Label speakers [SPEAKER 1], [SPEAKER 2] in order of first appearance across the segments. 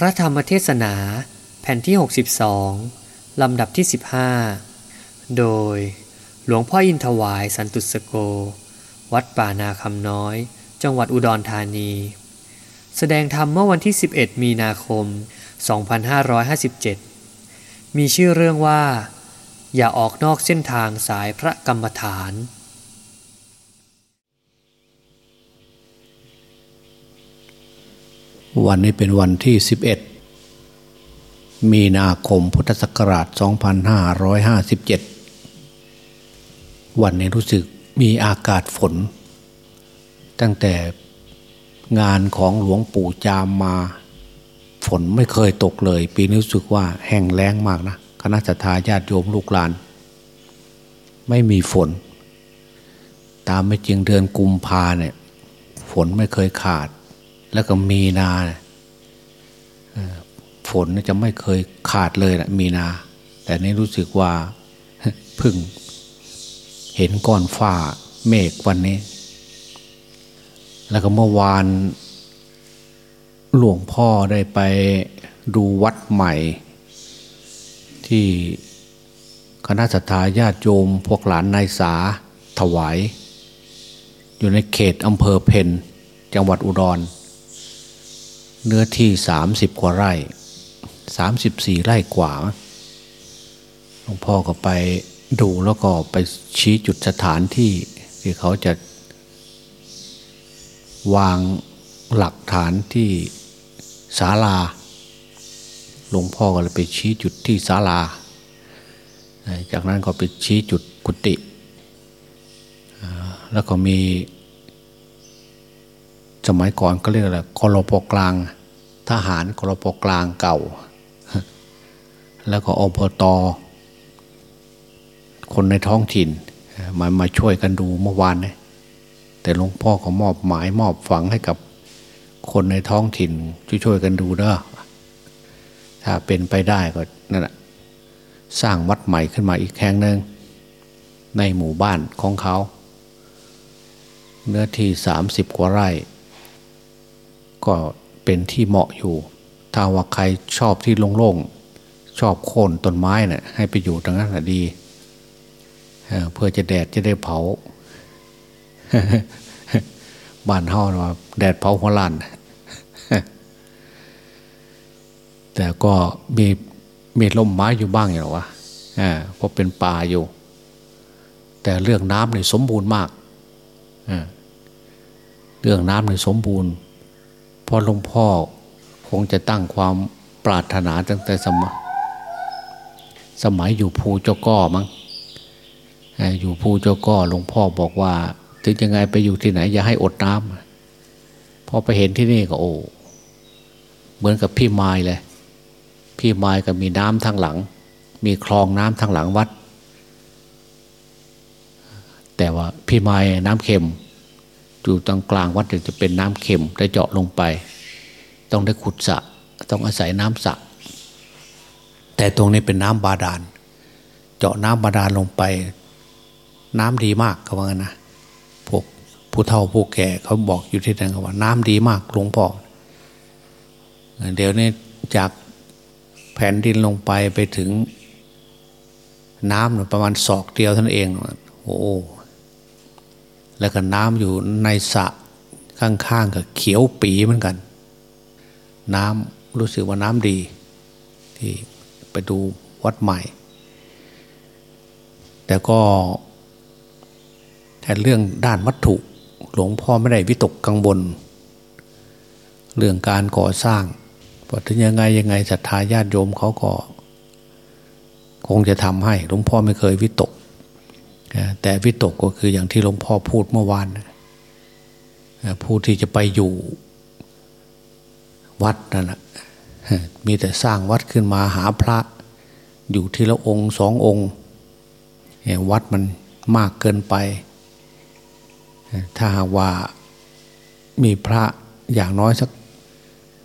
[SPEAKER 1] พระธรรมเทศนาแผ่นที่ 62 ลำดับที่ 15 โดยหลวงพ่ออินทวายสันตุสโก วัดป่านาคำน้อย จังหวัดอุดรธานี แสดงธรรมเมื่อวันที่ 11 มีนาคม 2557 มีชื่อเรื่องว่า อย่าออกนอกเส้นทางสายพระกรรมฐาน
[SPEAKER 2] วันนี้เป็นวันที่ 11 มีนาคมพุทธศักราช 2557 วันนี้รู้สึกมีอากาศฝน ตั้งแต่งานของหลวงปู่จามมา ฝนไม่เคยตกเลย ปีนี้รู้สึกว่าแห้งแล้งมากนะคณะทาญาติโยมลูกหลาน ไม่มีฝน ตามไม่จริงเดือนกุมภาเนี่ย ฝนไม่เคยขาด แล้วก็มีนาฝนจะไม่เคยขาดเลยนะมีนา แต่นี้รู้สึกว่าเพึ่งเห็นก้อนฝ้าเมฆวันนี้ แล้วก็เมื่อวานหลวงพ่อได้ไปดูวัดใหม่ ที่คณะสัตยาติโยมพวกหลานนายสาถวาย อยู่ในเขตอำเภอเพนจังหวัดอุดร เนื้อที่สามสิบกว่าไร่สามสิบสี่ไร่กว่าหลวงพ่อก็ไปดูแล้วก็ไปชี้จุดสถานที่ที่เขาจะ วางหลักฐานที่ศาลา หลวงพ่อก็เลยไปชี้จุดที่ศาลา จากนั้นก็ไปชี้จุดกุฏิแล้วก็มี สมัยก่อนก็เรียกอะไรกรปกลาง ทหารกรปกลางเก่า แล้วก็อบตคนในท้องถิ่นมามาช่วยกันดูเมื่อวานเนี่ยแต่หลวงพ่อก็มอบหมายมอบฝังให้กับคนในท้องถิ่นช่วยๆกันดูเด้อถ้าเป็นไปได้ก็นั่นแหละสร้างวัดใหม่ขึ้นมาอีกแห่งหนึ่งในหมู่บ้านของเขา เนื้อที่สามสิบกว่าไร่ ก็เป็นที่เหมาะอยู่ ถ้าว่าใครชอบที่โล่งๆ ชอบโค่นต้นไม้นะ่ยให้ไปอยู่ตรงนั้นดีเพื่อจะแดดจะได้เผาบ้านเฮาว่าแดดเผาหัวลานแต่ก็มีมีล่มไม้อยู่บ้างอย่างวะเพราะเป็นป่าอยู่ แต่เรื่องน้ำเนี่ยสมบูรณ์มากเรื่องน้ำเนี่ยสมบูรณ์ พราะหลวงพ่อคงจะตั้งความปรารถนาตั้งแต่สมัยสมัยอยู่ภูเจ้าก้อมั้งอยู่ภูเจ้าก้อหลวงพ่อบอกว่า ถึงยังไงไปอยู่ที่ไหน อย่าให้อดน้ำพอไปเห็นที่นี่ก็โอ้เหมือนกับพี่ไม้เลย พี่ไม้ก็มีน้ำทางหลัง มีคลองน้ำทางหลังวัด แต่ว่าพี่ไม้น้ำเค็ม อยู่ตรงกลางวัดจะเป็นน้ำเค็มได้เจาะลงไป ต้องได้ขุดสะต้องอาศัยน้ำสะแต่ตรงนี้เป็นน้ำบาดาล เจาะน้ำบาดาลลงไป น้ำดีมากเขาว่างั้นนะพวกผู้เฒ่าผู้แก่เขาบอกอยู่ที่นั่นว่า น้ำดีมากหลวงพ่อเดี๋ยวนี้จากแผ่นดินลงไปไปถึงน้ำประมาณศอกเดียวท่านเอง โอ้ แล้วก็น้ำอยู่ในสระข้างๆกับเขียวปีเหมือนกัน น้ำรู้สึกว่าน้ำดี ที่ไปดูวัดใหม่ แต่ก็แต่เรื่องด้านวัตถุ หลวงพ่อไม่ได้วิตกกังวลเรื่องการก่อสร้างพอถึงยังไงยังไงศรัทธาญาติโยมเขาก็ คงจะทำให้หลวงพ่อไม่เคยวิตก แต่วิตกก็คืออย่างที่หลวงพ่อพูดเมื่อวานผู้ที่จะไปอยู่วัดนั่นแหละมีแต่สร้างวัดขึ้นมาหาพระ อยู่ทีละองค์สององค์วัดมันมากเกินไป ถ้าหากว่ามีพระอย่างน้อยสัก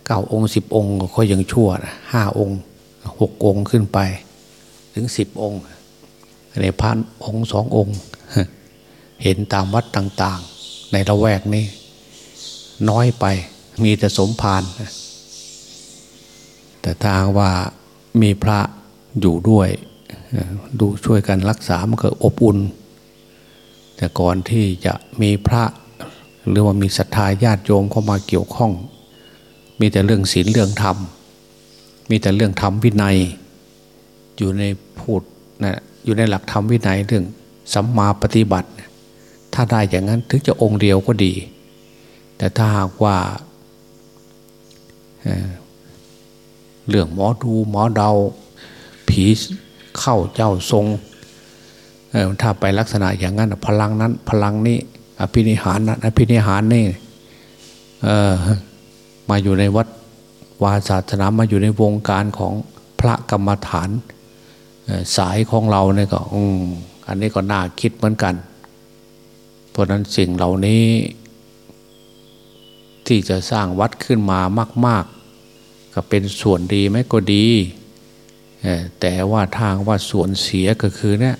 [SPEAKER 2] เก้าองค์สิบองค์ก็ยังชั่วห้าองค์หกองค์ขึ้นไป ถึงสิบองค์ ในพระองค์สององค์ เห็นตามวัดต่าง ๆ ในละแวกนี้ น้อยไปมีแต่สมภารแต่ถ้าว่ามีพระอยู่ด้วย ดูช่วยกันรักษา มันก็อบอุ่น แต่ก่อนที่จะมีพระ หรือว่ามีศรัทธาญาติโยมเข้ามาเกี่ยวข้อง มีแต่เรื่องศีลเรื่องธรรม มีแต่เรื่องธรรมวินัย อยู่ในพูดนะ อยู่ในหลักธรรมวินัยเรื่องสัมมาปฏิบัติ ถ้าได้อย่างนั้นถึงจะองค์เดียวก็ดี แต่ถ้าหากว่าเรื่องหมอดูหมอเดา ผีเข้าเจ้าทรงถ้าไปลักษณะอย่างนั้น พลังนั้น พลังนี้อภินิหารนั้นอภินิหารนี่มาอยู่ในวัดวาศาสนามาอยู่ในวงการของพระกรรมฐาน สายของเราเนี่ยก็อันนี้ก็น่าคิดเหมือนกัน เพราะนั้นสิ่งเหล่านี้ ที่จะสร้างวัดขึ้นมามาก ๆ ก็เป็นส่วนดีไหมก็ดี แต่ว่าทางว่าส่วนเสียก็คือเนี่ย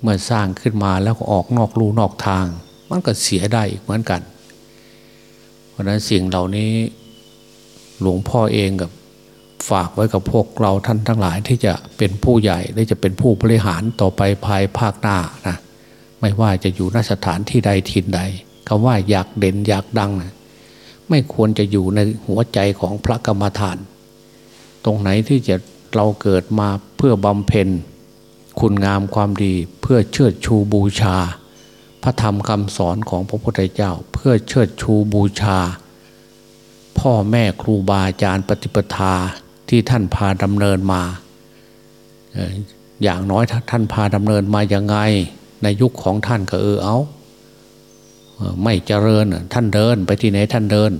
[SPEAKER 2] เมื่อสร้างขึ้นมาแล้วออกนอกลูนอกทาง มันก็เสียได้อีกเหมือนกัน เพราะนั้นสิ่งเหล่านี้หลวงพ่อเองกับ ฝากไว้กับพวกเราท่านทั้งหลายที่จะเป็นผู้ใหญ่และจะเป็นผู้บริหารต่อไปภายภาคหน้านะไม่ว่าจะอยู่นสถานที่ใดทินใดคำว่าอยากเด่นอยากดังนะไม่ควรจะอยู่ในหัวใจของพระกรรมฐาน ตรงไหนที่จะเราเกิดมาเพื่อบำเพ็ญ คุณงามความดีเพื่อเชิดชูบูชา พระธรรมคำสอนของพระพุทธเจ้า เพื่อเชิดชูบูชา พ่อแม่ครูบาอาจารย์ปฏิปทา ที่ท่านพาดำเนินมา อย่างน้อยท่านพาดำเนินมาอย่างไง ในยุคของท่านก็เออเอาไม่เจริญท่านเดินไปที่ไหนท่านเดิน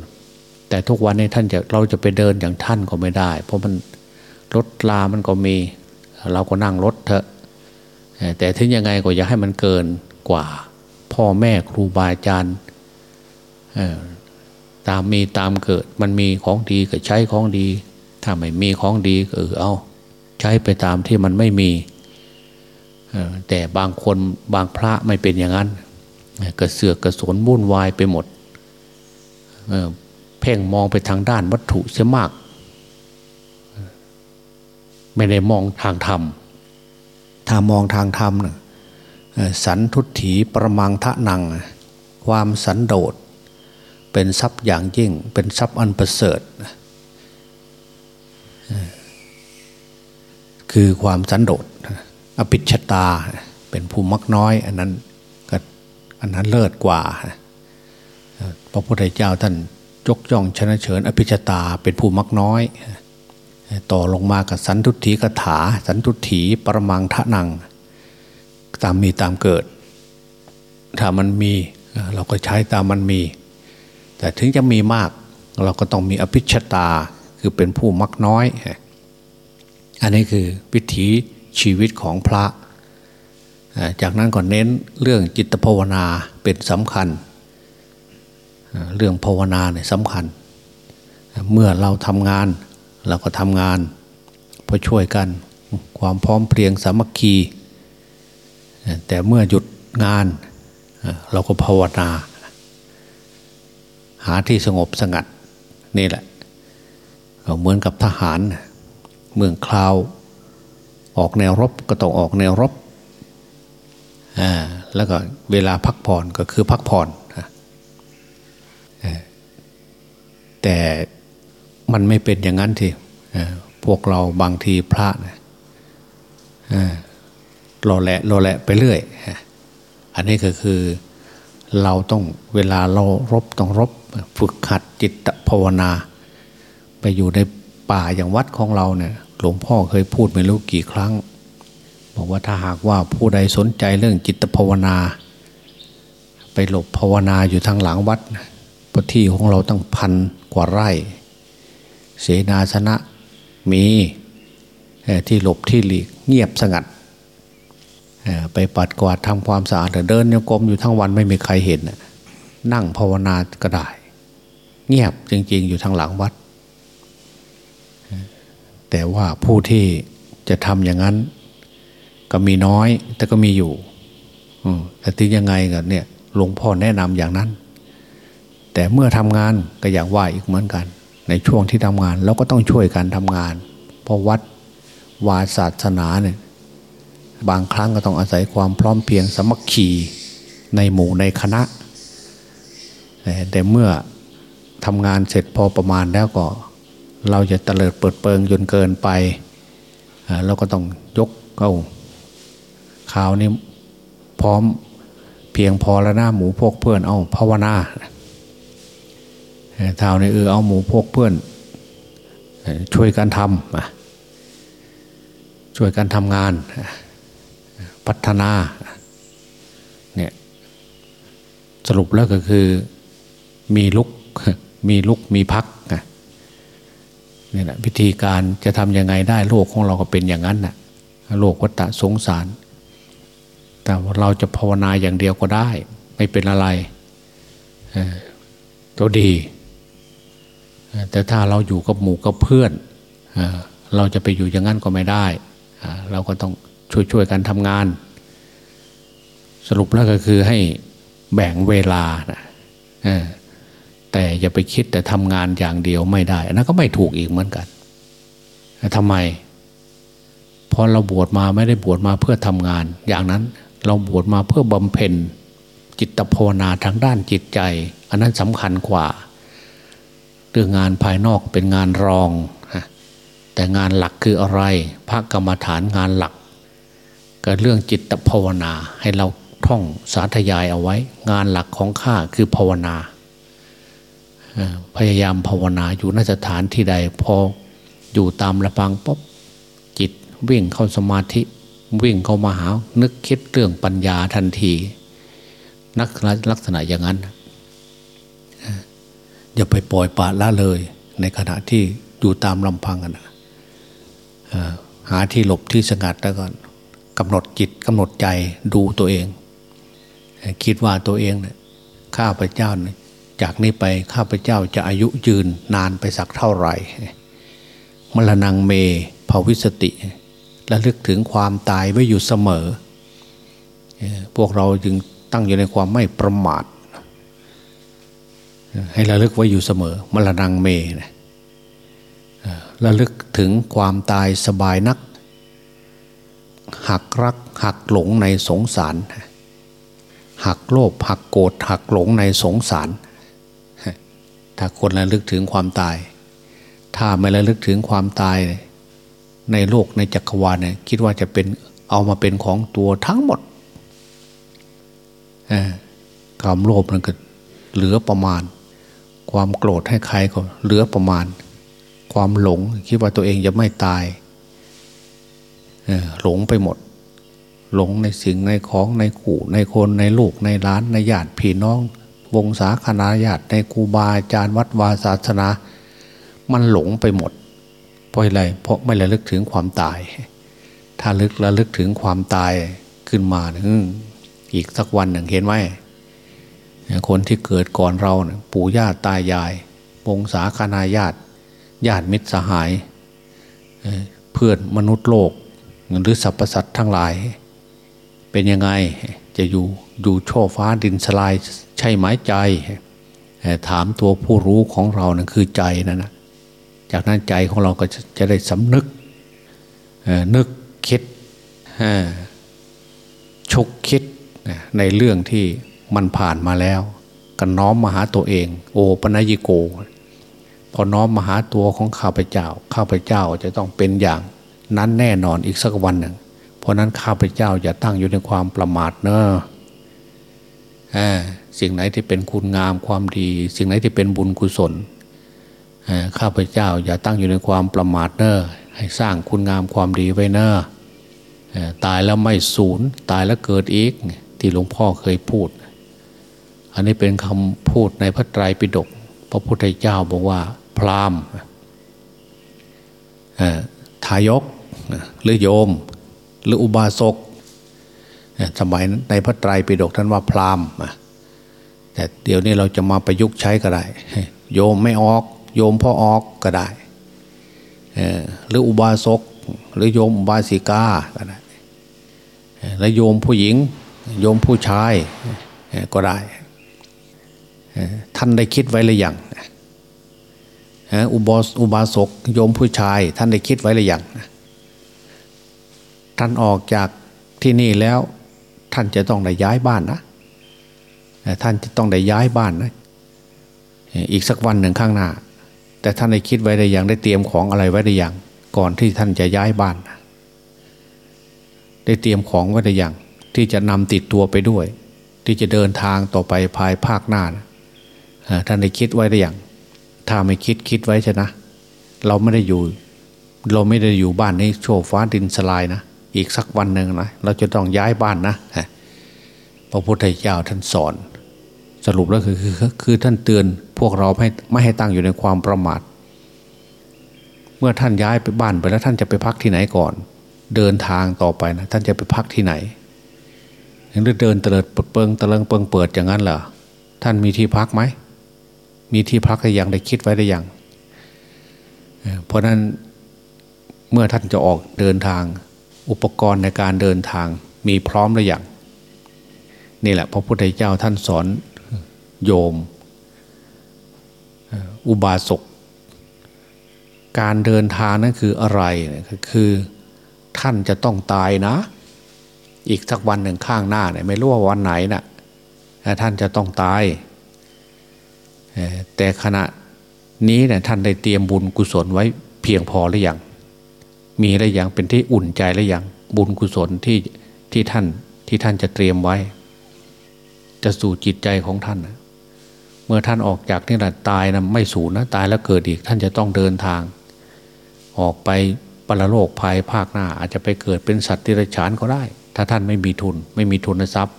[SPEAKER 2] แต่ทุกวันนี้ท่านจะเราจะไปเดินอย่างท่านก็ไม่ได้ เพราะมันรถลามันก็มี เราก็นั่งรถเถอะแต่ถึงยังไงก็อย่าให้มันเกินกว่า พ่อแม่ครูบาอาจารย์ตามมีตามเกิดมันมีของดีก็ใช้ของดี ถ้าไม่มีของดีก็เออเอาใช้ไปตามที่มันไม่มีแต่บางคนบางพระไม่เป็นอย่างนั้นกระเสือกกระสนวุ่นวายไปหมดเพ่งมองไปทางด้านวัตถุเสียมาก ไม่ได้มองทางธรรม ถ้ามองทางธรรมสันทุถีประมังทะนัง ความสันโดษเป็นทรัพย์อย่างยิ่งเป็นทรัพย์อันประเสริฐ คือความสันโดษอภิชตาเป็นภูมิมักน้อย อันนั้นก็อันนั้นเลิศกว่า พระพุทธเจ้าท่านยกย่องชนะเฉินอภิชตาเป็นภูมิมักน้อย ต่อลงมากับสันทุถีกถา สันทุถีปรมังทะนัง ตามมีตามเกิด ถ้ามันมีเราก็ใช้ตามมันมี แต่ถึงจะมีมากเราก็ต้องมีอภิชตา คือเป็นผู้มักน้อย อันนี้คือวิถีชีวิตของพระ จากนั้นก็เน้นเรื่องจิตภาวนาเป็นสำคัญ เรื่องภาวนาเนี่ยสำคัญ เมื่อเราทำงานเราก็ทำงานพอช่วยกันความพร้อมเพรียงสามัคคี แต่เมื่อหยุดงานเราก็ภาวนา หาที่สงบสงัดนี่แหละ เหมือนกับทหาร เมืองคราวออกแนวรบก็ต้องออกแนวรบแล้วก็เวลาพักผ่อนก็คือพักผ่อนแต่มันไม่เป็นอย่างนั้นทีพวกเราบางทีพระนะรอแหละรอแหละไปเรื่อยอันนี้ก็คือเราต้องเวลาเรารบต้องรบฝึกขัดจิตภาวนา ไปอยู่ในป่าอย่างวัดของเราเนี่ย หลวงพ่อเคยพูดไม่รู้กี่ครั้ง บอกว่าถ้าหากว่าผู้ใดสนใจเรื่องจิตภาวนา ไปหลบภาวนาอยู่ทางหลังวัดพื้นที่ของเราตั้งพันกว่าไร่ เสนาสนะมีที่หลบที่หลีกเงียบสงัดไปปัดกวาดทำความสะอาดเดินโยกมอยู่ทั้งวันไม่มีใครเห็นนั่งภาวนาก็ได้ เงียบจริง ๆ อยู่ทางหลังวัด แต่ว่าผู้ที่จะทำอย่างนั้น ก็มีน้อย แต่ก็มีอยู่แต่ที่ยังไงกันเนี่ยหลวงพ่อแนะนำอย่างนั้น แต่เมื่อทำงานก็อยางว่าอีกเหมือนกัน ในช่วงที่ทำงานเราก็ต้องช่วยกันทำงาน เพราะวัดวาศาสนาเนี่ยบางครั้งก็ต้องอาศัยความพร้อมเพียงสมัคคีในหมู่ในคณะ แต่เมื่อทำงานเสร็จพอประมาณแล้วก็ เราจะเตลิดเปิดเปิงจนเกินไปเราก็ต้องยกเอาข่าวนี้พร้อมเพียงพอแล้วน้าหมูพวกเพื่อนเอาภาวนาเท่านี้เออเอาหมูพวกเพื่อน ช่วยกันทำช่วยกันทำงาน พัฒนาเนี่ยสรุปแล้วก็คือมีลุกมีลุกมีพัก นี่แหละวิธีการจะทำยังไงได้โลกของเราก็เป็นอย่างนั้นน่ะโลกวัฏสงสาร แต่เราจะภาวนาอย่างเดียวก็ได้ ไม่เป็นอะไรตัวดี แต่ถ้าเราอยู่กับหมู่กับเพื่อนเราจะไปอยู่อย่างนั้นก็ไม่ได้ เราก็ต้องช่วยๆกันทำงาน สรุปแล้วก็คือให้แบ่งเวลานะ แต่อย่าไปคิดแต่ทำงานอย่างเดียวไม่ได้อันนั้นก็ไม่ถูกอีกเหมือนกันทำไมพอเราบวชมาไม่ได้บวชมาเพื่อทำงาน อย่างนั้นเราบวชมาเพื่อบำเพ็ญจิตภาวนาทางด้านจิตใจ อันนั้นสำคัญกว่าเรื่องงานภายนอกเป็นงานรอง แต่งานหลักคืออะไร พระกรรมฐานงานหลัก ก็เรื่องจิตภาวนาให้เราท่องสาธยายเอาไว้ งานหลักของข้าคือภาวนา พยายามภาวนาอยู่นสถานที่ใดพออยู่ตามระพังปุ๊บจิตวิ่งเข้าสมาธิวิ่งเข้ามาหา นึกคิดเรื่องปัญญาทันทีนักลักษณะอย่างนั้นอย่าไปปล่อยปละละเลย ในขณะที่อยู่ตามลำพังกันหาที่หลบที่สงัดแล้วก่อนกำหนดจิตกำหนดใจดูตัวเอง คิดว่าตัวเองเนี่ยข้าพเจ้าเนี่ย จากนี้ไปข้าพเจ้าจะอายุยืนนานไปสักเท่าไหร่ มรณงเมภาวิสติ และลึกถึงความตายไว้อยู่เสมอ พวกเราจึงตั้งอยู่ในความไม่ประมาท ให้ระลึกไว้อยู่เสมอ มรณงเมนะระลึกถึงความตายสบายนัก หักรักหักหลงในสงสาร หักโลภหักโกรธหักหลงในสงสาร ถ้าคนระลึกถึงความตาย ถ้าไม่ระลึกถึงความตาย ในโลกในจักรวาลเนี่ยคิดว่าจะเป็นเอามาเป็นของตัวทั้งหมดความโลภมันก็เหลือประมาณ ความโกรธให้ใครก็เหลือประมาณ ความหลงคิดว่าตัวเองจะไม่ตายหลงไปหมด หลงในสิ่งในของในขู่ในคนในลูกในร้านในญาติพี่น้อง วงศาคณาญาติในครูบาอาจารย์วัดวาศาสนา มันหลงไปหมด เพราะอะไร เพราะไม่ระลึกถึงความตาย ถ้าลึกระลึกถึงความตายขึ้นมาอีกสักวันหนึ่งเห็นไหมคนที่เกิดก่อนเราปู่ย่าตายาย วงศาคณาญาติ ญาติมิตรสหาย เพื่อนมนุษย์โลกหรือสรรพสัตว์ทั้งหลาย เป็นยังไง จะอยู่อยู่โชฟ้าดินสลายใช่ไหมใจ ถามตัวผู้รู้ของเรานะ่นคือใจนั่นนะจากนั้นใจของเราก็จะจะได้สำนึกนึกคิดชุกคิดในเรื่องที่มันผ่านมาแล้วก็น้อมมาหาตัวเอง โอปนัญิโก พอน้อมมาหาตัวของข้าพเจ้า ข้าพเจ้าจะต้องเป็นอย่างนั้นแน่นอนอีกสักวันหนึ่ง ราะนั้นข้าพเจ้าอย่าตั้งอยู่ในความประมาทเนอะสิ่งไหนที่เป็นคุณงามความดี สิ่งไหนที่เป็นบุญกุศลข้าพเจ้าอย่าตั้งอยู่ในความประมาทเนอ้อให้สร้างคุณงามความดีไว้เนอ้อตายแล้วไม่สูญตายแล้วเกิดอีกที่หลวงพ่อเคยพูด อันนี้เป็นคำพูดในพระไตรปิฎกพระพุทธเจ้าบอกว่า พราหมณ์ทายกหรือโยม หรืออุบาสกสมัยในพระไตรปิฎกท่านว่าพราหมณ์แต่เดี๋ยวนี้เราจะมาประยุกต์ใช้ก็ได้ โยมไม่ออก โยมพ่อออกก็ได้หรืออุบาสกหรือโยมอุบาสิกาก็ได้แล้วโยมผู้หญิง โยมผู้ชายก็ได้ ท่านได้คิดไว้หรือยังอุบาอุบาสกโยมผู้ชาย ท่านได้คิดไว้หรือยัง ท่านออกจากที่นี่แล้ว ท่านจะต้องได้ย้ายบ้านนะท่านจะต้องได้ย้ายบ้านนะอีกสักวันหนึ่งข้างหน้า แต่ท่านได้คิดไว้ได้อย่างได้เตรียมของอะไรไว้ได้อย่าง ก่อนที่ท่านจะย้ายบ้าน ได้เตรียมของไว้ได้อย่าง ที่จะนำติดตัวไปด้วย ที่จะเดินทางต่อไปภายภาคหน้านะท่านได้คิดไว้ได้อย่าง ถ้าไม่คิดคิดไว้ใช่นะ เราไม่ได้อยู่ เราไม่ได้อยู่บ้านนี้โชว์ฟ้าดินสลายนะ อีกสักวันหนึ่งนะเราจะต้องย้ายบ้านนะพระพุทธเจ้าท่านสอน สรุปแล้วคือคือคือท่านเตือนพวกเราให้ไม่ให้ตั้งอยู่ในความประมาท เมื่อท่านย้ายไปบ้านไปแล้วท่านจะไปพักที่ไหนก่อน เดินทางต่อไปนะท่านจะไปพักที่ไหนยังเดินเตลิดเปิงตะเลิงเปิงเปิดอย่างนั้นเหรอท่านมีที่พักไหมมีที่พักหรือยังได้คิดไว้หรือยังเพราะนั้นเมื่อท่านจะออกเดินทาง อุปกรณ์ในการเดินทางมีพร้อมหรือยังนี่แหละ พระพุทธเจ้าท่านสอนโยม อุบาสกการเดินทางนั่นคืออะไรคือท่านจะต้องตายนะ อีกสักวันหนึ่งข้างหน้าเนี่ยไม่รู้ว่าวันไหนนะ่ะท่านจะต้องตายแต่ขณะนี้เนี่ยท่านได้เตรียมบุญกุศลไว้เพียงพอหรือยัง มีหรือยังเป็นที่อุ่นใจหรือยังบุญกุศลที่ที่ท่านที่ท่านจะเตรียมไว้ จะสู่จิตใจของท่านเมื่อท่านออกจากนี่แหละตายนะไม่สูญนะตายแล้วเกิดอีกท่านจะต้องเดินทาง ออกไปปรโลกภายภาคหน้า อาจจะไปเกิดเป็นสัตว์ที่ไรฉานก็ได้ ถ้าท่านไม่มีทุน ไม่มีทุนทรัพย์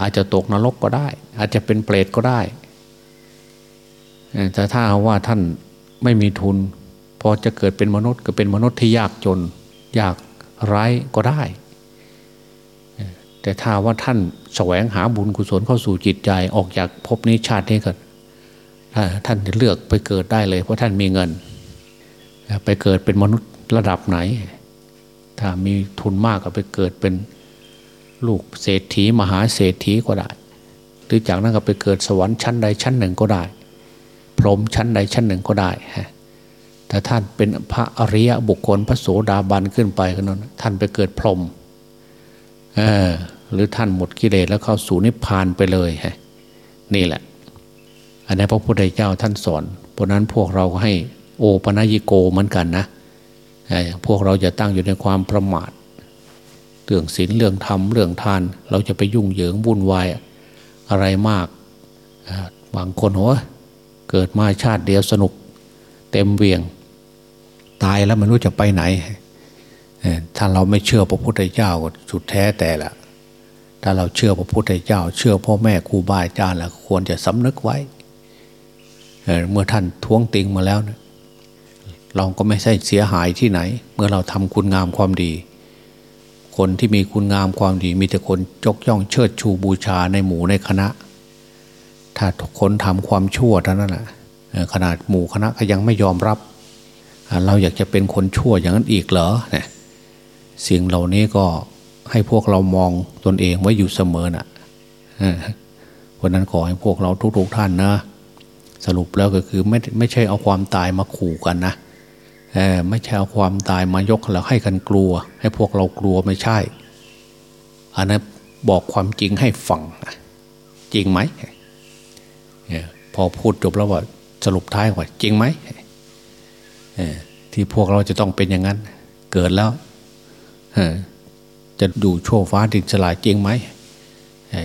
[SPEAKER 2] อาจจะตกนรกก็ได้ อาจจะเป็นเปรตก็ได้แต่ถ้าว่าท่านไม่มีทุน พอจะเกิดเป็นมนุษย์ก็เป็นมนุษย์ที่ยากจน ยากไร้ก็ได้ แต่ถ้าว่าท่านแสวงหาบุญกุศลเข้าสู่จิตใจออกจากภพนี้ชาตินี้ก็ท่านจะเลือกไปเกิดได้เลย เพราะท่านมีเงิน ไปเกิดเป็นมนุษย์ระดับไหน ถ้ามีทุนมากก็ไปเกิดเป็นลูกเศรษฐีมหาเศรษฐีก็ได้ หรือจากนั้นก็ไปเกิดสวรรค์ชั้นใดชั้นหนึ่งก็ได้ พรหมชั้นใดชั้นหนึ่งก็ได้ แต่ท่านเป็นพระอริยะบุคคลพระโสดาบันขึ้นไปก็นั้นท่านไปเกิดพรหมหรือท่านหมดกิเลสแล้วเข้าสู่นิพพานไปเลยฮะนี่แหละ อันนี้พระพุทธเจ้าท่านสอนเพราะนั้นพวกเราให้โอปนัญิโกเหมือนกันนะพวกเราจะตั้งอยู่ในความประมาทเรื่องศีลเรื่องธรรมเรื่องทาน เราจะไปยุ่งเหยิงวุ่นวายอะไรมากบางคนหัวเกิดมาชาติเดียวสนุก เต็มเวียง ตายแล้วไม่รู้จะไปไหนถ้าเราไม่เชื่อพระพุทธเจ้าก็สุดแท้แต่ละถ้าเราเชื่อพระพุทธเจ้า เชื่อพ่อแม่ครูบาอาจารย์แล้วควรจะสำนึกไว้เมื่อท่านท้วงติงมาแล้วนะเราก็ไม่ใช่เสียหายที่ไหน เมื่อเราทำคุณงามความดี คนที่มีคุณงามความดี มีแต่คนจกย่องเชิดชูบูชาในหมู่ในคณะ ถ้าคนทำความชั่วเท่านั้นแหละขนาดหมู่คณะก็ยังไม่ยอมรับ เราอยากจะเป็นคนชั่วอย่างนั้นอีกเหรอเนี่ยสิ่งเหล่านี้ก็ให้พวกเรามองตนเองไว้อยู่เสมอนะ่ะเพราะนั้นขอให้พวกเราทุกๆท่านนะสรุปแล้วก็คือไม่ไม่ใช่เอาความตายมาขู่กันนะไม่ใช่เอาความตายมายกแล้วให้กันกลัว ให้พวกเรากลัวไม่ใช่ อันนั้นบอกความจริงให้ฟังจริงไหมพอพูดจบแล้วว่าสรุปท้ายว่าจริงไหม ที่พวกเราจะต้องเป็นอย่างนั้น เกิดแล้วจะดูโชว์ฟ้าดินสลายจริงไหม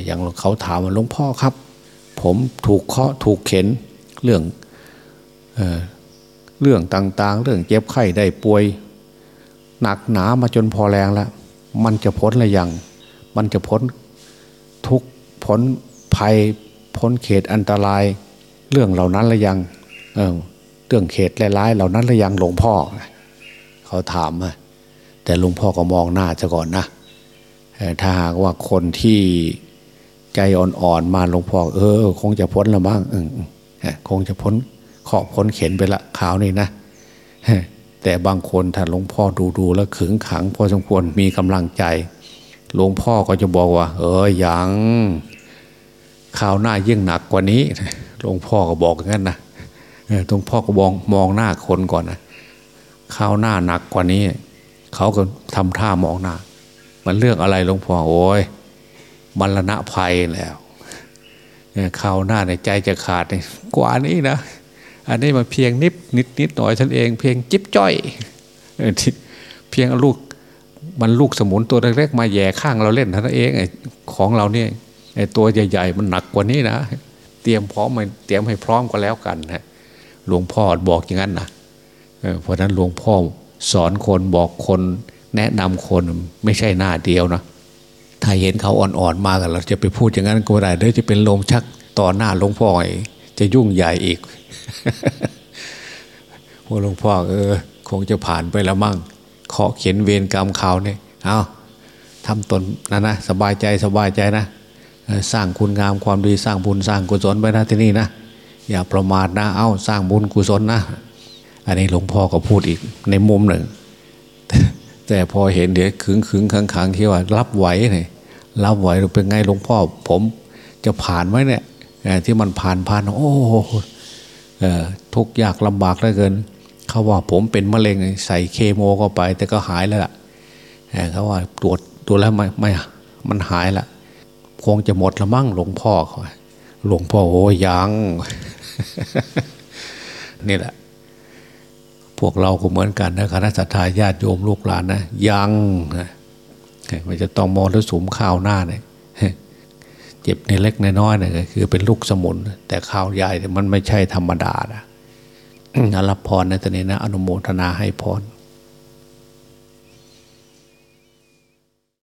[SPEAKER 2] อย่างเขาถามว่าหลวงพ่อครับ ผมถูกเคาะถูกเข็นเรื่องเเรื่องต่างๆ เรื่องเจ็บไข้ได้ป่วย หนักหนามาจนพอแรงแล้ว มันจะพ้นอะไรยัง มันจะพ้นทุกพ้นภัยพ้นเขตอันตราย เรื่องเหล่านั้นหรือยัง เออ เรื่องเขตร้ายเหล่านั้นหรือยังหลวงพ่อ เขาถามแต่หลวงพ่อก็มองหน้าจะก่อนนะถ้าหากว่าคนที่ใจอ่อนๆมาหลวงพ่อเออ คงจะพ้นละบ้างคงจะพ้นขอพ้นเข็นไปละขาวนี่นะแต่บางคนถ้าหลวงพ่อดูดูแล้วขึงขังพอสมควรมีกำลังใจหลวงพ่อก็จะบอกว่า เอออย่างข่าวหน้ายิ่งหนักกว่านี้หลวงพ่อก็บอกงั้นนะ ตรงพ่อก็มองมองหน้าคนก่อนนะข้าวหน้าหนักกว่านี้ เขาก็ทำท่ามองหน้า มันเรื่องอะไรหลวงพ่อโอ้ยมรณะภัยแล้วข้าวหน้าในใจจะขาดกว่านี้นะอันนี้มันเพียงนิดนิดนิดหน่อยท่านเองเพียงจิ๊บจ้อยเพียงลูกมันลูกสมุนตัวเล็กๆมาแย่ข้างเราเล่นท่านเองไอ้ของเราเนี่ยไอ้ตัวใหญ่ ๆ มันหนักกว่านี้นะ เตรียมพร้อมเตรียมให้พร้อมก็แล้วกันนะ หลวงพ่อบอกอย่างนั้นนะเพราะนั้นหลวงพ่อสอนคนบอกคนแนะนำคนไม่ใช่หน้าเดียวนะถ้าเห็นเขาอ่อนๆมากันเราจะไปพูดอย่างนั้นก็ไม่ได้เดี๋ยวจะเป็นลมชักต่อหน้าหลวงพ่อจะยุ่งใหญ่อีกพวกหลวงพ่อเออ คงจะผ่านไปแล้วมั่งเคาะเขียนเวรกรรมเขาเนี่ยเอาทำตนนะนะสบายใจสบายใจนะ สร้างคุณงามความดีสร้างบุญสร้างกุศลไปนะที่นี่นะ อย่าประมาทนะ เอาสร้างบุญกุศลนะ อันนี้หลวงพ่อก็พูดอีกในมุมหนึ่ง แต่พอเห็นเดี๋ยวขึงขึงขังขังคิดว่า รับไหวเนี่ยรับไหวเป็นไงหลวงพ่อ ผมจะผ่านไหมเนี่ยที่มันผ่านผ่านโอ้ทุกยากลำบากเหลือเกิน เขาว่าผมเป็นมะเร็งใส่เคโมเข้าไป แต่ก็หายแล้วล่ะเขาว่าตรวจตัวแล้วไม่ไม่มันหายละคงจะหมดละมั่งหลวงพ่อเขาหลวงพ่อโอ้ยัง นี่แหละ พวกเราก็เหมือนกันนะคณะสัตยาญาติโยมลูกหลานนะยังนะมันจะต้องมองแล้วสมข้าวหน้าเนี่ยเจ็บในเล็กในน้อยเนี่ยคือเป็นลูกสมุน แต่ข้าวใหญ่มันไม่ใช่ธรรมดานะรับพรในตอนนี้นะอนุโมทนาให้พร